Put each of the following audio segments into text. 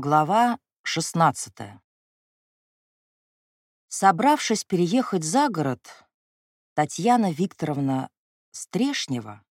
Глава 16 Собравшись переехать за город, Татьяна Викторовна Стрешнева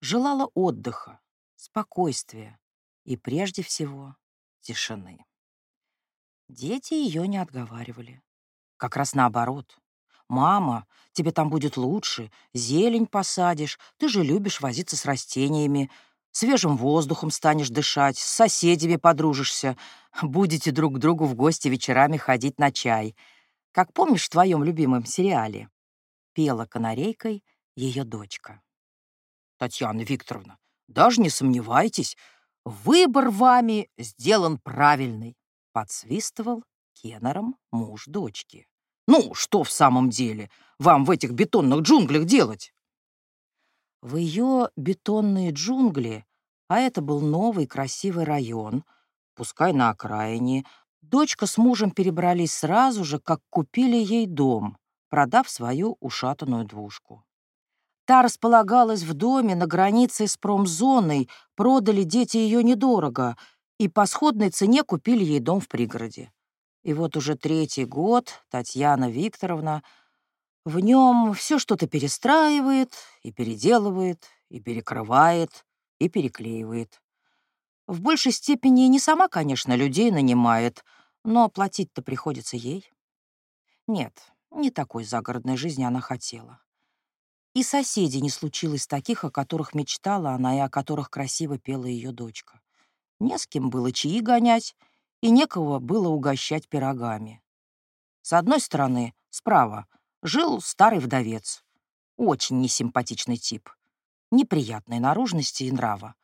желала отдыха, спокойствия и, прежде всего, тишины. Дети ее не отговаривали. Как раз наоборот. «Мама, тебе там будет лучше, зелень посадишь, ты же любишь возиться с растениями, свежим воздухом станешь дышать, с соседями подружишься, будете друг к другу в гости вечерами ходить на чай, как помнишь в твоем любимом сериале?» Пела канарейкой ее дочка. «Татьяна Викторовна, даже не сомневайтесь, выбор вами сделан правильный», подсвистывал Кеннером муж дочки. «Ну, что в самом деле вам в этих бетонных джунглях делать?» В ее бетонные джунгли, а это был новый красивый район, пускай на окраине, дочка с мужем перебрались сразу же, как купили ей дом, продав свою ушатанную двушку. Та располагалась в доме на границе с промзоной, продали дети ее недорого, и по сходной цене купили ей дом в пригороде. И вот уже третий год Татьяна Викторовна в нем все что-то перестраивает и переделывает, и перекрывает, и переклеивает. В большей степени не сама, конечно, людей нанимает, но платить-то приходится ей. Нет, не такой загородной жизни она хотела. И соседей не случилось таких, о которых мечтала она и о которых красиво пела ее дочка. Не с кем было чаи гонять, и некого было угощать пирогами. С одной стороны, справа, жил старый вдовец. Очень несимпатичный тип. Неприятной наружности и нрава.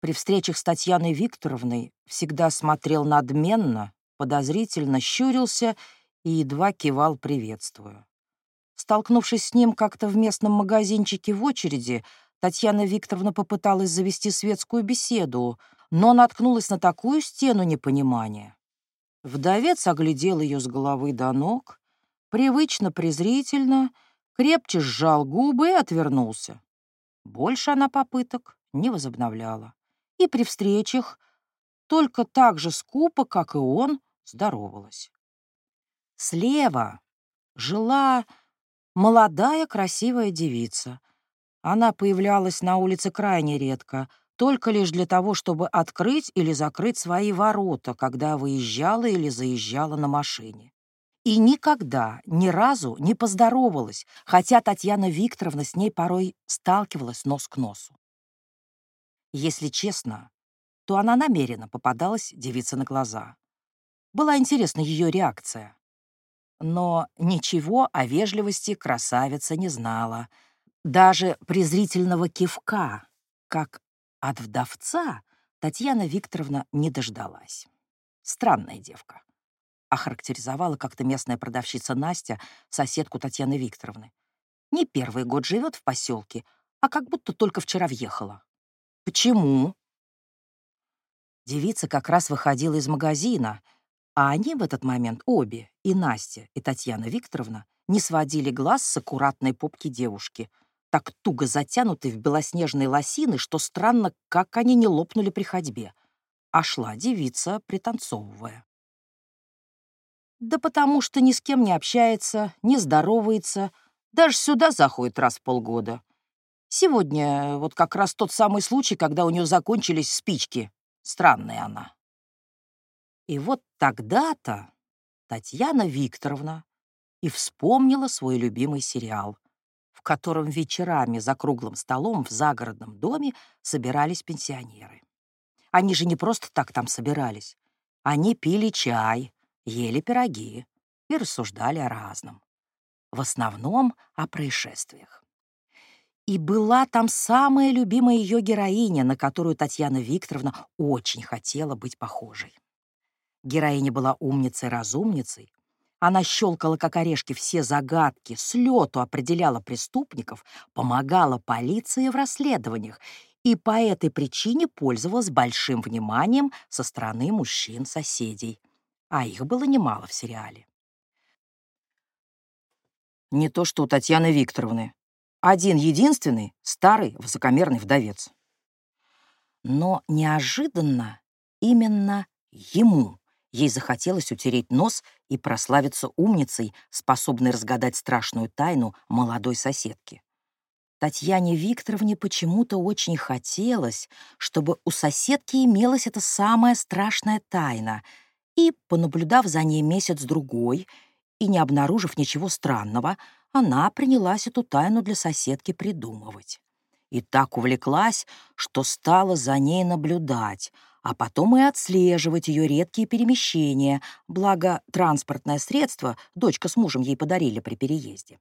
При встречах с Татьяной Викторовной всегда смотрел надменно, подозрительно щурился и едва кивал приветствую. Столкнувшись с ним как-то в местном магазинчике в очереди, Татьяна Викторовна попыталась завести светскую беседу, но наткнулась на такую стену непонимания. Вдовец оглядел ее с головы до ног, привычно презрительно, крепче сжал губы и отвернулся. Больше она попыток не возобновляла. И при встречах только так же скупо, как и он, здоровалась. Слева жила молодая красивая девица. Она появлялась на улице крайне редко, только лишь для того, чтобы открыть или закрыть свои ворота, когда выезжала или заезжала на машине. И никогда, ни разу не поздоровалась, хотя Татьяна Викторовна с ней порой сталкивалась нос к носу. Если честно, то она намеренно попадалась девице на глаза. Была интересна ее реакция. Но ничего о вежливости красавица не знала. Даже презрительного кивка, как от вдовца Татьяна Викторовна не дождалась. Странная девка. Охарактеризовала как-то местная продавщица Настя, соседку Татьяны Викторовны. Не первый год живет в поселке, а как будто только вчера въехала. Почему? Девица как раз выходила из магазина, а они в этот момент обе, и Настя, и Татьяна Викторовна, не сводили глаз с аккуратной попки девушки — так туго затянуты в белоснежные лосины, что странно, как они не лопнули при ходьбе. А шла девица, пританцовывая. Да потому что ни с кем не общается, не здоровается, даже сюда заходит раз в полгода. Сегодня вот как раз тот самый случай, когда у нее закончились спички. Странная она. И вот тогда-то Татьяна Викторовна и вспомнила свой любимый сериал — в котором вечерами за круглым столом в загородном доме собирались пенсионеры. Они же не просто так там собирались. Они пили чай, ели пироги и рассуждали о разном. В основном о происшествиях. И была там самая любимая ее героиня, на которую Татьяна Викторовна очень хотела быть похожей. Героиня была умницей-разумницей, она щелкала, как орешки, все загадки, с лету определяла преступников, помогала полиции в расследованиях и по этой причине пользовалась большим вниманием со стороны мужчин-соседей. А их было немало в сериале. Не то что у Татьяны Викторовны. Один единственный старый высокомерный вдовец. Но неожиданно именно ему. Ей захотелось утереть нос и прославиться умницей, способной разгадать страшную тайну молодой соседки. Татьяне Викторовне почему-то очень хотелось, чтобы у соседки имелась эта самая страшная тайна, и, понаблюдав за ней месяц-другой и не обнаружив ничего странного, она принялась эту тайну для соседки придумывать. И так увлеклась, что стала за ней наблюдать, а потом и отслеживать ее редкие перемещения, благо транспортное средство дочка с мужем ей подарили при переезде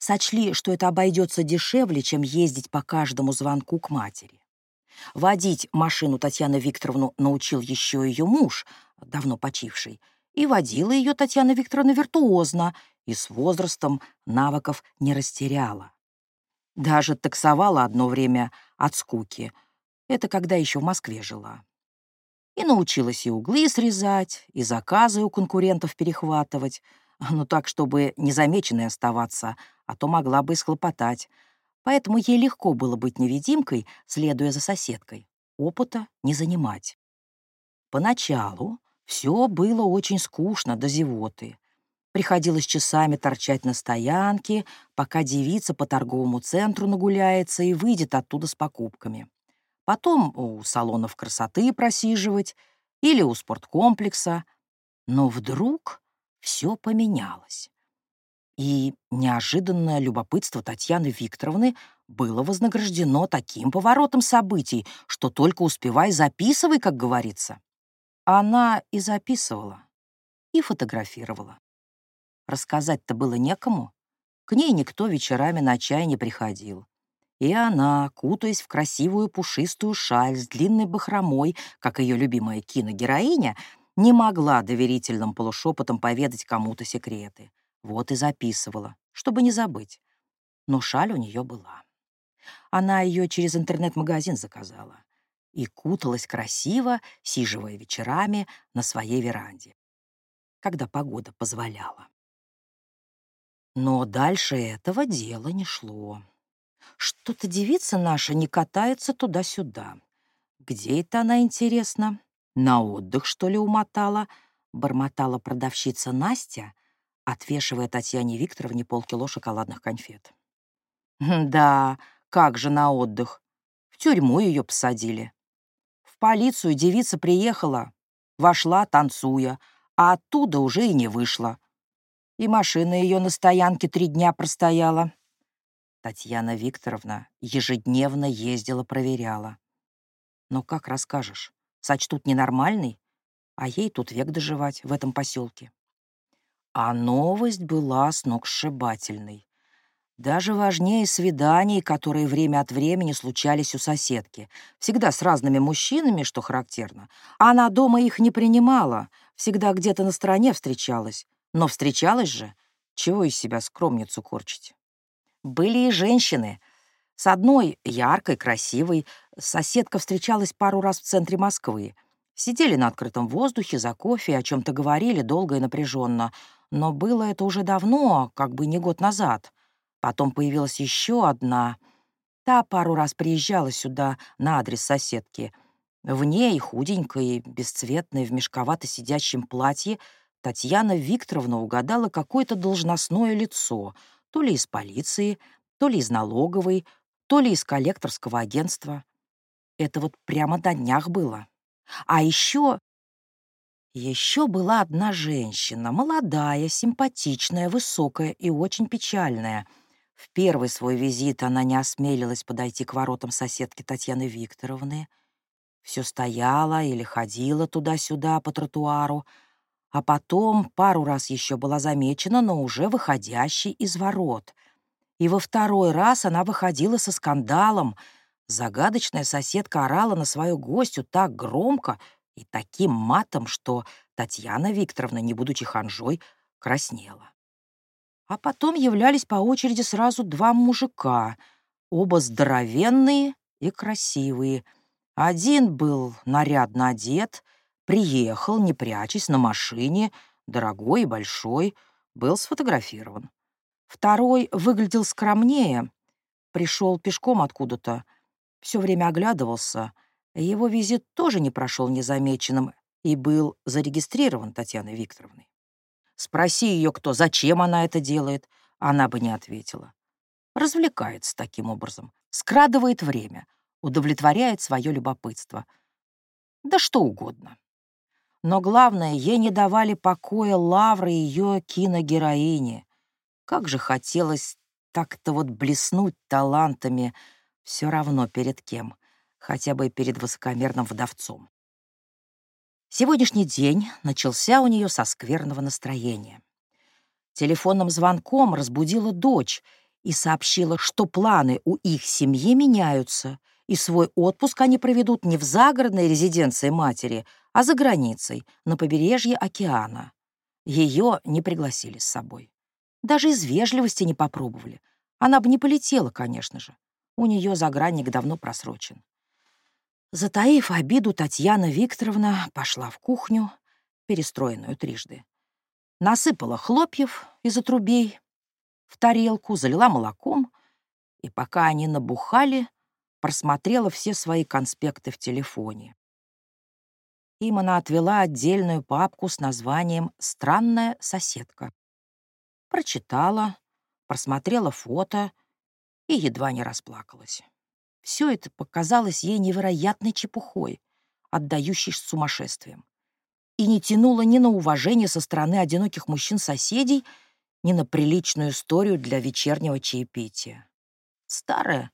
сочли, что это обойдется дешевле, чем ездить по каждому звонку к матери. Водить машину Татьяна Викторовну научил еще ее муж, давно почивший, и водила ее Татьяна Викторовна виртуозно и с возрастом навыков не растеряла. Даже таксовала одно время от скуки. Это когда еще в Москве жила. И научилась и углы срезать, и заказы у конкурентов перехватывать, ну так, чтобы незамеченной оставаться, а то могла бы исхлопотать. Поэтому ей легко было быть невидимкой, следуя за соседкой. Опыта не занимать. Поначалу все было очень скучно до зевоты. Приходилось часами торчать на стоянке, пока девица по торговому центру нагуляется и выйдет оттуда с покупками. Потом у салонов красоты просиживать или у спорткомплекса. Но вдруг все поменялось. И неожиданное любопытство Татьяны Викторовны было вознаграждено таким поворотом событий, что только успевай записывай, как говорится. Она и записывала, и фотографировала. Рассказать-то было некому. К ней никто вечерами на чай не приходил. И она, кутаясь в красивую пушистую шаль с длинной бахромой, как ее любимая киногероиня, не могла доверительным полушепотом поведать кому-то секреты. Вот и записывала, чтобы не забыть. Но шаль у нее была. Она ее через интернет-магазин заказала и куталась красиво, сиживая вечерами на своей веранде, когда погода позволяла. Но дальше этого дела не шло. Что-то девица наша не катается туда-сюда. Где это она, интересно? На отдых, что ли, умотала? Бормотала продавщица Настя, отвешивая Татьяне Викторовне полкило шоколадных конфет. Да, как же на отдых? В тюрьму ее посадили. Полицию девица приехала, вошла, танцуя, а оттуда уже и не вышла. И машина ее на стоянке три дня простояла. Татьяна Викторовна ежедневно ездила, проверяла. Но как расскажешь? Сочтут ненормальный, а ей тут век доживать в этом поселке. А новость была сногсшибательной. Даже важнее свиданий, которые время от времени случались у соседки. Всегда с разными мужчинами, что характерно. Она дома их не принимала, всегда где-то на стороне встречалась. Но встречалась же, чего из себя скромницу корчить. Были и женщины. С одной, яркой, красивой, соседка встречалась пару раз в центре Москвы. Сидели на открытом воздухе за кофе, о чем-то говорили долго и напряженно. Но было это уже давно, как бы не год назад. Потом появилась еще одна. Та пару раз приезжала сюда на адрес соседки. В ней, худенькой, бесцветной, в мешковато сидящем платье, Татьяна Викторовна угадала какое-то должностное лицо, то ли из полиции, то ли из налоговой, то ли из коллекторского агентства. Это вот прямо на днях было. А еще еще была одна женщина, молодая, симпатичная, высокая и очень печальная. В первый свой визит она не осмелилась подойти к воротам соседки Татьяны Викторовны. Все стояла или ходила туда-сюда по тротуару, а потом пару раз еще была замечена, но уже выходящей из ворот. И во второй раз она выходила со скандалом. Загадочная соседка орала на свою гостью так громко, и таким матом, что Татьяна Викторовна, не будучи ханжой, краснела. А потом являлись по очереди сразу два мужика, оба здоровенные и красивые. Один был нарядно одет, приехал, не прячась, на машине, дорогой и большой, был сфотографирован. Второй выглядел скромнее, пришел пешком откуда-то, все время оглядывался — его визит тоже не прошел незамеченным и был зарегистрирован Татьяной Викторовной. Спроси ее, кто, зачем она это делает, она бы не ответила. Развлекается таким образом, скрадывает время, удовлетворяет свое любопытство. Да что угодно. Но главное, ей не давали покоя лавры ее киногероини. Как же хотелось так-то вот блеснуть талантами все равно перед кем, хотя бы перед высокомерным вдовцом. Сегодняшний день начался у нее со скверного настроения. Телефонным звонком разбудила дочь и сообщила, что планы у их семьи меняются, и свой отпуск они проведут не в загородной резиденции матери, а за границей, на побережье океана. Ее не пригласили с собой. Даже из вежливости не попробовали. Она бы не полетела, конечно же. У нее загранник давно просрочен. Затаив обиду, Татьяна Викторовна пошла в кухню, перестроенную трижды. Насыпала хлопьев из отрубей в тарелку, залила молоком, и пока они набухали, просмотрела все свои конспекты в телефоне. Им она отвела отдельную папку с названием «Странная соседка». Прочитала, просмотрела фото и едва не расплакалась. Все это показалось ей невероятной чепухой, отдающей сумасшествием, и не тянуло ни на уважение со стороны одиноких мужчин-соседей, ни на приличную историю для вечернего чаепития. Старая,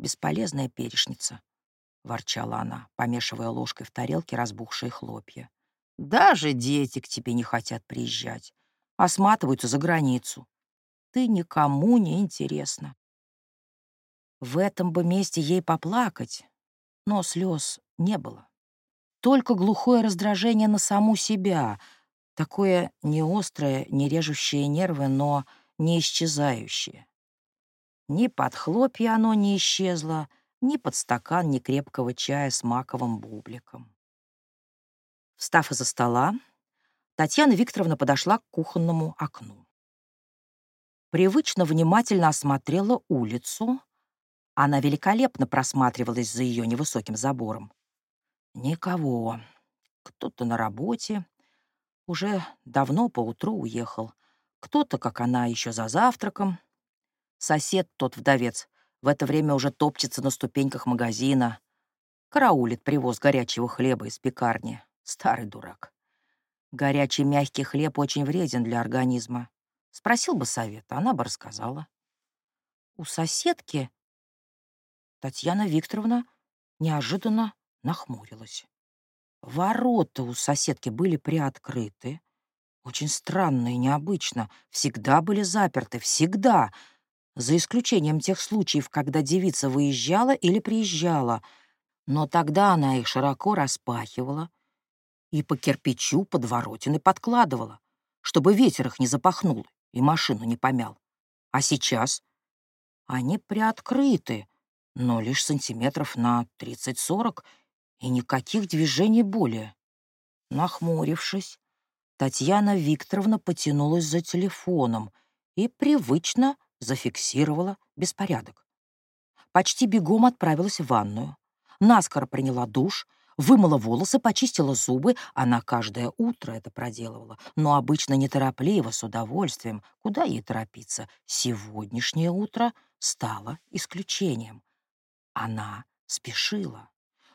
бесполезная перешница, — ворчала она, помешивая ложкой в тарелке разбухшие хлопья. «Даже дети к тебе не хотят приезжать, а за границу. Ты никому не интересна». В этом бы месте ей поплакать, но слез не было. Только глухое раздражение на саму себя, такое не острое, не режущее нервы, но не исчезающее. Ни под хлопья оно не исчезло, ни под стакан некрепкого чая с маковым бубликом. Встав из-за стола, Татьяна Викторовна подошла к кухонному окну. Привычно внимательно осмотрела улицу. Она великолепно просматривалась за ее невысоким забором. Никого. Кто-то на работе. Уже давно поутру уехал. Кто-то, как она, еще за завтраком. Сосед тот вдовец в это время уже топчется на ступеньках магазина. Караулит привоз горячего хлеба из пекарни. Старый дурак. Горячий мягкий хлеб очень вреден для организма. Спросил бы совета, она бы рассказала. У соседки Татьяна Викторовна неожиданно нахмурилась. Ворота у соседки были приоткрыты. Очень странно и необычно. Всегда были заперты, всегда за исключением тех случаев, когда девица выезжала или приезжала, но тогда она их широко распахивала и по кирпичу под воротины подкладывала, чтобы ветер их не запахнул и машину не помял. А сейчас они приоткрыты, но лишь сантиметров на 30-40 и никаких движений более. Нахмурившись, Татьяна Викторовна потянулась за телефоном и привычно зафиксировала беспорядок. Почти бегом отправилась в ванную. Наскоро приняла душ, вымыла волосы, почистила зубы. Она каждое утро это проделывала, но обычно неторопливо, с удовольствием. Куда ей торопиться? Сегодняшнее утро стало исключением. Она спешила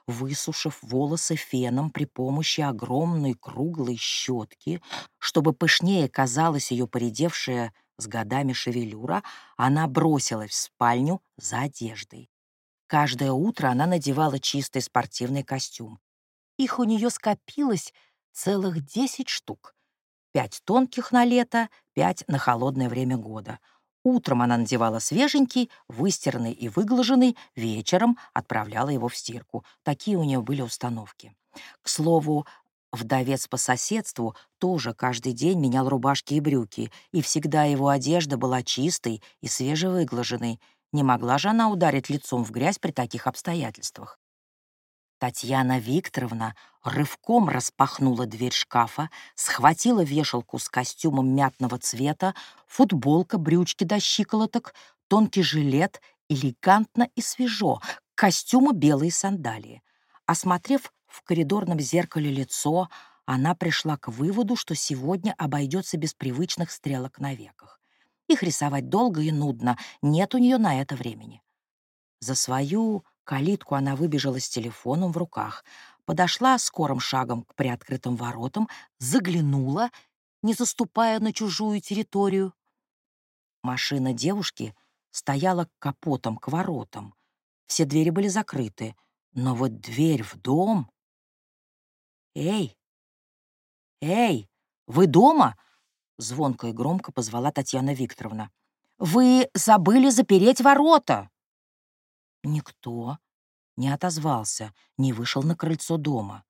высушив волосы феном при помощи огромной круглой щетки, чтобы пышнее казалась ее поредевшая с годами шевелюра, она бросилась в спальню за одеждой. Каждое утро она надевала чистый спортивный костюм. Их у нее скопилось целых десять штук. Пять тонких на лето, пять на холодное время года. Утром она надевала свеженький, выстиранный и выглаженный, вечером отправляла его в стирку. Такие у нее были установки. К слову, Вдовец по соседству тоже каждый день менял рубашки и брюки, и всегда его одежда была чистой и свежевыглаженной. Не могла же она ударить лицом в грязь при таких обстоятельствах. Татьяна Викторовна рывком распахнула дверь шкафа, схватила вешалку с костюмом мятного цвета, футболка, брючки до щиколоток, тонкий жилет, элегантно и свежо, к костюму белые сандалии. Осмотрев в коридорном зеркале лицо, она пришла к выводу, что сегодня обойдется без привычных стрелок на веках. Их рисовать долго и нудно, нет у нее на это времени. За свою калитку она выбежала с телефоном в руках, подошла скорым шагом к приоткрытым воротам, заглянула, не заступая на чужую территорию. Машина девушки стояла капотом к воротам. Все двери были закрыты, но вот дверь в дом... «Эй! Эй! Вы дома?» — звонко и громко позвала Татьяна Викторовна. «Вы забыли запереть ворота!» Никто не отозвался, не вышел на крыльцо дома.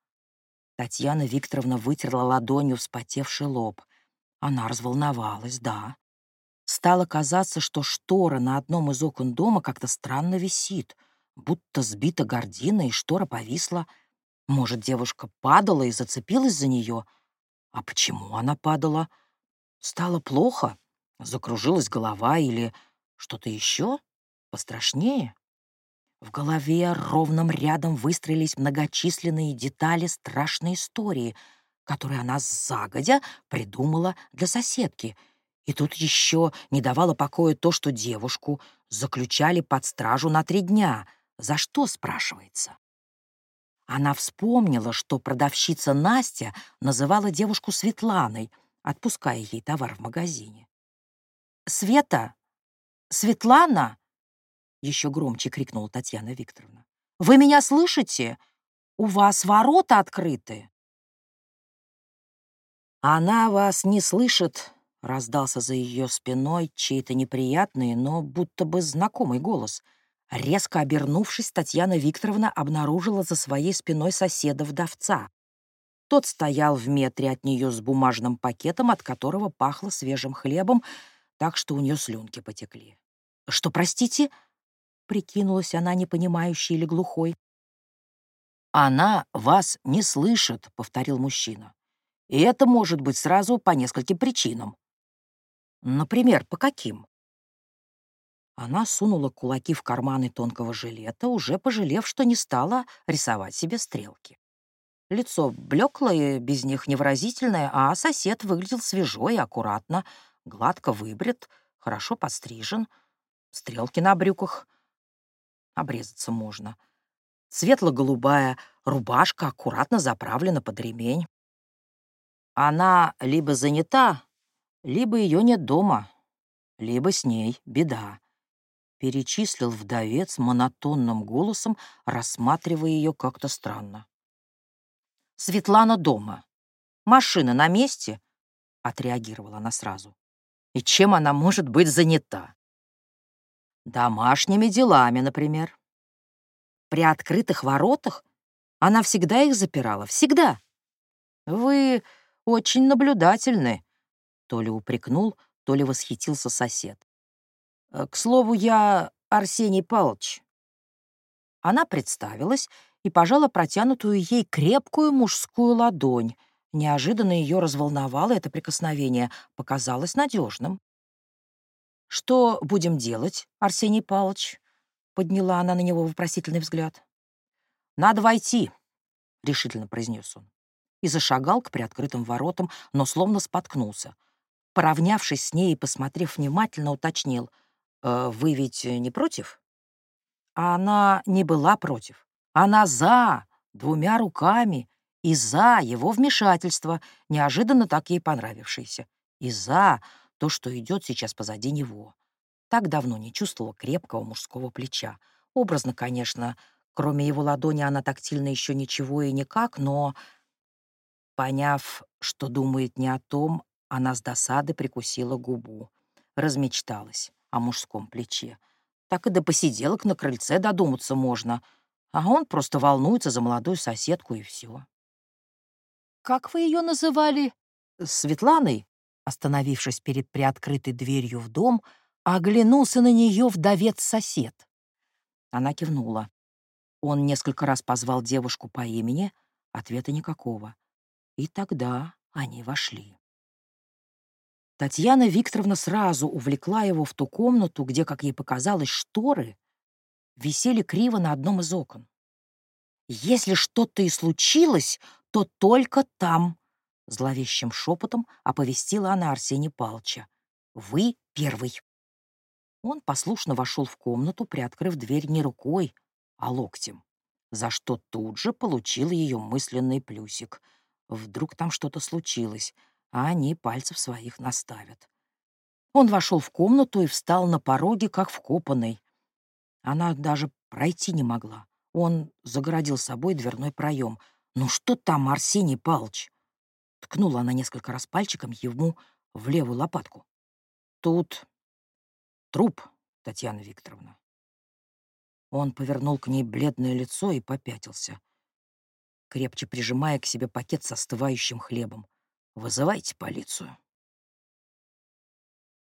Татьяна Викторовна вытерла ладонью вспотевший лоб. Она разволновалась, да. Стало казаться, что штора на одном из окон дома как-то странно висит, будто сбита гордина, и штора повисла. Может, девушка падала и зацепилась за нее? А почему она падала? Стало плохо? Закружилась голова или что-то еще? Пострашнее? В голове ровным рядом выстроились многочисленные детали страшной истории, которые она загодя придумала для соседки. И тут еще не давало покоя то, что девушку заключали под стражу на три дня. За что, спрашивается? Она вспомнила, что продавщица Настя называла девушку Светланой, отпуская ей товар в магазине. «Света! Светлана!» Еще громче крикнула Татьяна Викторовна. «Вы меня слышите? У вас ворота открыты!» «Она вас не слышит», — раздался за ее спиной чей-то неприятный, но будто бы знакомый голос. Резко обернувшись, Татьяна Викторовна обнаружила за своей спиной соседа-вдовца. Тот стоял в метре от нее с бумажным пакетом, от которого пахло свежим хлебом, так что у нее слюнки потекли. «Что, простите?» Прикинулась она непонимающей или глухой. «Она вас не слышит», — повторил мужчина. «И это может быть сразу по нескольким причинам». «Например, по каким?» Она сунула кулаки в карманы тонкого жилета, уже пожалев, что не стала рисовать себе стрелки. Лицо блеклое, без них невыразительное, а сосед выглядел свежо и аккуратно, гладко выбрит, хорошо подстрижен, стрелки на брюках — обрезаться можно. Светло-голубая рубашка аккуратно заправлена под ремень. Она либо занята, либо ее нет дома, либо с ней беда. Перечислил вдовец монотонным голосом, рассматривая ее как-то странно. «Светлана дома. Машина на месте?» — отреагировала она сразу. «И чем она может быть занята?» Домашними делами, например. При открытых воротах она всегда их запирала, всегда. Вы очень наблюдательны, то ли упрекнул, то ли восхитился сосед. Э, к слову, я Арсений Павлович. Она представилась и пожала протянутую ей крепкую мужскую ладонь. Неожиданно ее разволновало это прикосновение, показалось надежным. «Что будем делать, Арсений Павлович?» — подняла она на него вопросительный взгляд. «Надо войти», — решительно произнес он. И зашагал к приоткрытым воротам, но словно споткнулся. Поравнявшись с ней и посмотрев внимательно, уточнил. «Э, «Вы ведь не против?» А она не была против. Она за, двумя руками, и за его вмешательство, неожиданно так ей понравившееся, и за то, что идет сейчас позади него. Так давно не чувствовала крепкого мужского плеча. Образно, конечно, кроме его ладони она тактильно еще ничего и никак, но, поняв, что думает не о том, она с досады прикусила губу, размечталась о мужском плече. Так и до посиделок на крыльце додуматься можно, а он просто волнуется за молодую соседку и все. «Как вы ее называли?» «Светланой?» Остановившись перед приоткрытой дверью в дом, оглянулся на нее вдовец-сосед. Она кивнула. Он несколько раз позвал девушку по имени, ответа никакого. И тогда они вошли. Татьяна Викторовна сразу увлекла его в ту комнату, где, как ей показалось, шторы висели криво на одном из окон. Если что-то и случилось, то только там, зловещим шепотом оповестила она Арсения Палча. Вы первый. Он послушно вошел в комнату, приоткрыв дверь не рукой, а локтем, за что тут же получил ее мысленный плюсик. Вдруг там что-то случилось, а они пальцев своих наставят. Он вошел в комнату и встал на пороге, как вкопанный. Она даже пройти не могла. Он загородил собой дверной проем. «Ну что там, Арсений Палч?» Ткнула она несколько раз пальчиком ему в левую лопатку. «Тут труп, Татьяна Викторовна». Он повернул к ней бледное лицо и попятился, крепче прижимая к себе пакет со остывающим хлебом. «Вызывайте полицию».